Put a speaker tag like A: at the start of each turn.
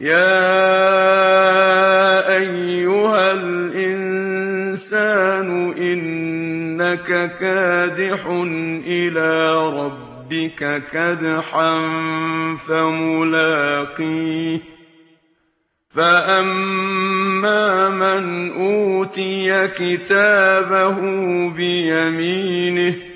A: يا أيها الإنسان إنك كادح إلى ربك كدحا فملاقيه. فأما من أوتي كتابه بيمينه